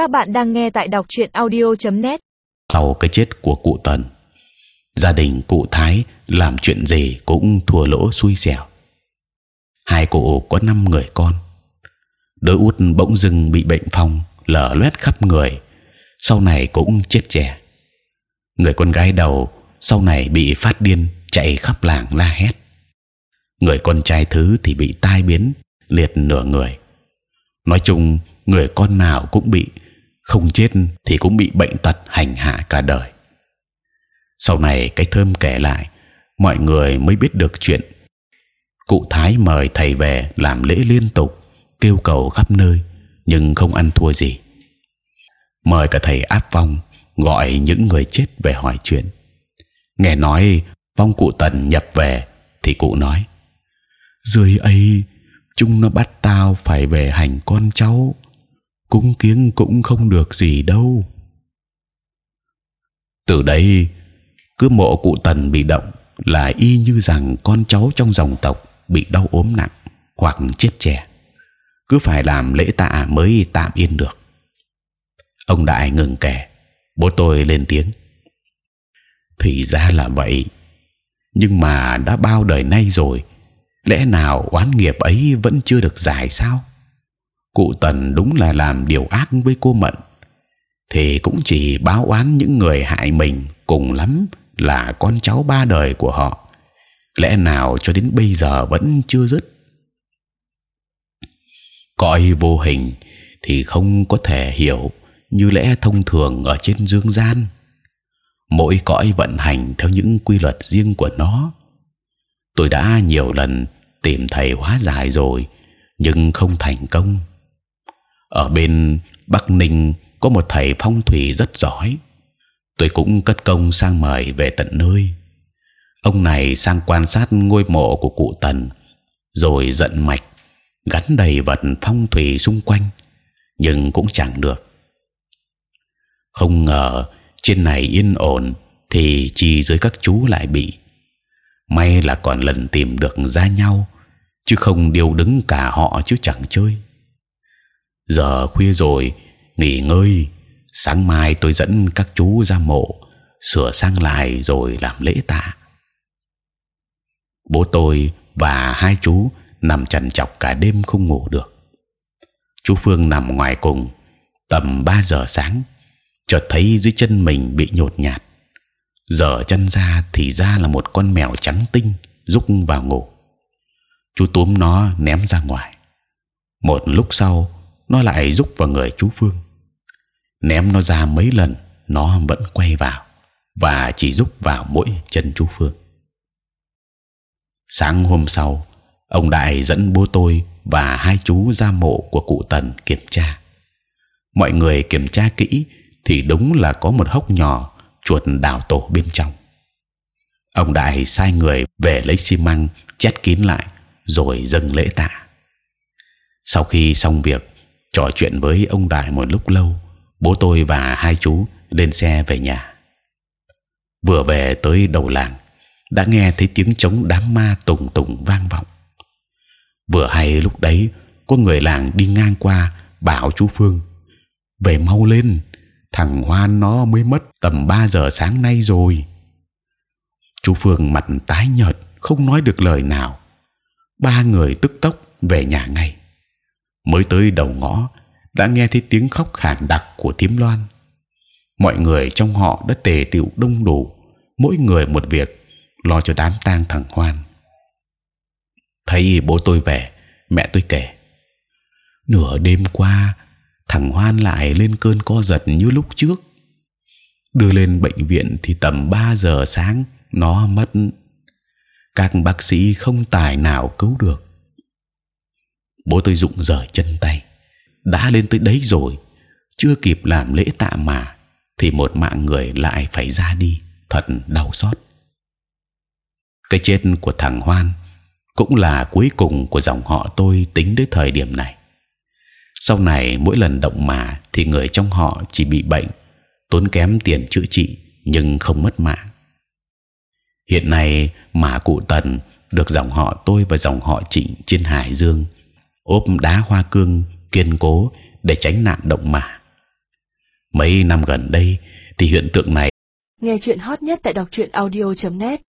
Các bạn đang nghe tại đọc truyện audio.net. Sau cái chết của cụ Tần, gia đình cụ Thái làm chuyện gì cũng thua lỗ xui xẻo. Hai cụ có năm người con, đứa út bỗng dưng bị bệnh phong, lở loét khắp người, sau này cũng chết trẻ. Người con gái đầu sau này bị phát điên, chạy khắp làng la hét. Người con trai thứ thì bị tai biến, liệt nửa người. Nói chung người con nào cũng bị, không chết thì cũng bị bệnh tật hành hạ cả đời. Sau này cái thơm kể lại, mọi người mới biết được chuyện. Cụ Thái mời thầy về làm lễ liên tục, kêu cầu khắp nơi, nhưng không ăn thua gì. Mời cả thầy áp vong gọi những người chết về hỏi chuyện. Nghe nói vong cụ Tần nhập về, thì cụ nói: dưới ấy chúng nó bắt tao phải về hành con cháu cúng kiếng cũng không được gì đâu. Từ đây, cứ mộ cụ tần bị động là y như rằng con cháu trong dòng tộc bị đau ốm nặng hoặc chết trẻ cứ phải làm lễ tạ mới tạm yên được. Ông đại ngừng kể, bố tôi lên tiếng. Thì ra là vậy, nhưng mà đã bao đời nay rồi, lẽ nào oán nghiệp ấy vẫn chưa được giải sao? Cụ tần đúng là làm điều ác với cô mận. Thì cũng chỉ báo oán những người hại mình cùng lắm là con cháu ba đời của họ. Lẽ nào cho đến bây giờ vẫn chưa dứt? Cõi vô hình thì không có thể hiểu như lẽ thông thường ở trên dương gian. Mỗi cõi vận hành theo những quy luật riêng của nó. Tôi đã nhiều lần tìm thầy hóa giải rồi, nhưng không thành công ở bên bắc ninh có một thầy phong thủy rất giỏi. Tôi cũng cất công sang mời về tận nơi. Ông này sang quan sát ngôi mộ của cụ tần, rồi giận mạch, gắn đầy vật phong thủy xung quanh, nhưng cũng chẳng được. Không ngờ trên này yên ổn thì chi dưới các chú lại bị. May là còn lần tìm được ra nhau, chứ không điều đứng cả họ chứ chẳng chơi giờ khuya rồi, nghỉ ngơi. Sáng mai tôi dẫn các chú ra mộ, sửa sang lại rồi làm lễ tạ. Bố tôi và hai chú nằm chằn chọc cả đêm không ngủ được. Chú phương nằm ngoài cùng, tầm 3 giờ sáng, chợt thấy dưới chân mình bị nhột nhạt. Giờ chân ra thì ra là một con mèo trắng tinh, rúc vào ngủ. Chú túm nó ném ra ngoài. Một lúc sau nó lại rúc vào người chú phương. Ném nó ra mấy lần nó vẫn quay vào và chỉ rúc vào mỗi chân chú phương. Sáng hôm sau ông đại dẫn bố tôi và hai chú ra mộ của cụ tần kiểm tra. Mọi người kiểm tra kỹ thì đúng là có một hốc nhỏ chuột đào tổ bên trong. Ông đại sai người về lấy xi măng chét kín lại rồi dâng lễ tạ. Sau khi xong việc, trò chuyện với ông đại một lúc lâu, bố tôi và hai chú lên xe về nhà. Vừa về tới đầu làng, đã nghe thấy tiếng trống đám ma tùng tùng vang vọng. Vừa hay lúc đấy có người làng đi ngang qua bảo chú Phương về mau lên, thằng Hoan nó mới mất tầm 3 giờ sáng nay rồi. Chú Phương mặt tái nhợt, không nói được lời nào ba người tức tốc về nhà ngay. Mới tới đầu ngõ đã nghe thấy tiếng khóc khản đặc của thím loan. Mọi người trong họ đã tề tựu đông đủ, mỗi người một việc lo cho đám tang thằng Hoan. Thấy bố tôi về, mẹ tôi kể. Nửa đêm qua, thằng Hoan lại lên cơn co giật như lúc trước. Đưa lên bệnh viện thì tầm 3 giờ sáng nó mất các bác sĩ không tài nào cứu được. Bố tôi rụng rời chân tay, đã lên tới đấy rồi, chưa kịp làm lễ tạ mà, thì một mạng người lại phải ra đi, thật đau xót. Cái chết của thằng Hoan cũng là cuối cùng của dòng họ tôi tính đến thời điểm này. Sau này mỗi lần động mà thì người trong họ chỉ bị bệnh, tốn kém tiền chữa trị nhưng không mất mạng hiện nay mà cụ tần được dòng họ tôi và dòng họ trịnh trên hải dương ốp đá hoa cương kiên cố để tránh nạn động mả. mấy năm gần đây thì hiện tượng này nghe chuyện hot nhất tại đọc truyện audio .net